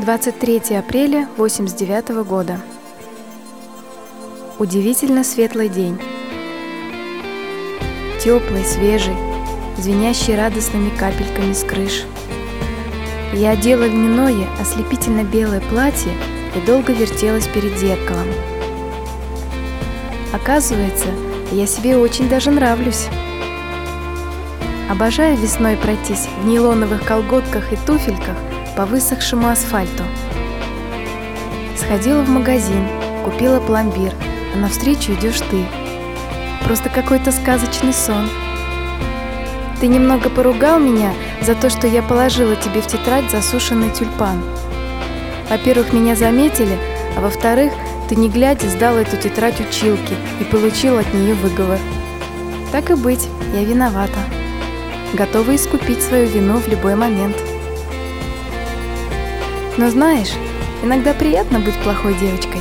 23 апреля 89 года. Удивительно светлый день. Теплый, свежий, звенящий радостными капельками с крыш. Я одела льняное, ослепительно белое платье и долго вертелась перед зеркалом. Оказывается, я себе очень даже нравлюсь. Обожаю весной пройтись в нейлоновых колготках и туфельках по высохшему асфальту. Сходила в магазин, купила пломбир, а навстречу идешь ты. Просто какой-то сказочный сон. Ты немного поругал меня за то, что я положила тебе в тетрадь засушенный тюльпан. Во-первых, меня заметили, а во-вторых, ты не глядя сдал эту тетрадь училке и получил от нее выговор. Так и быть, я виновата готова искупить свою вину в любой момент. Но знаешь, иногда приятно быть плохой девочкой.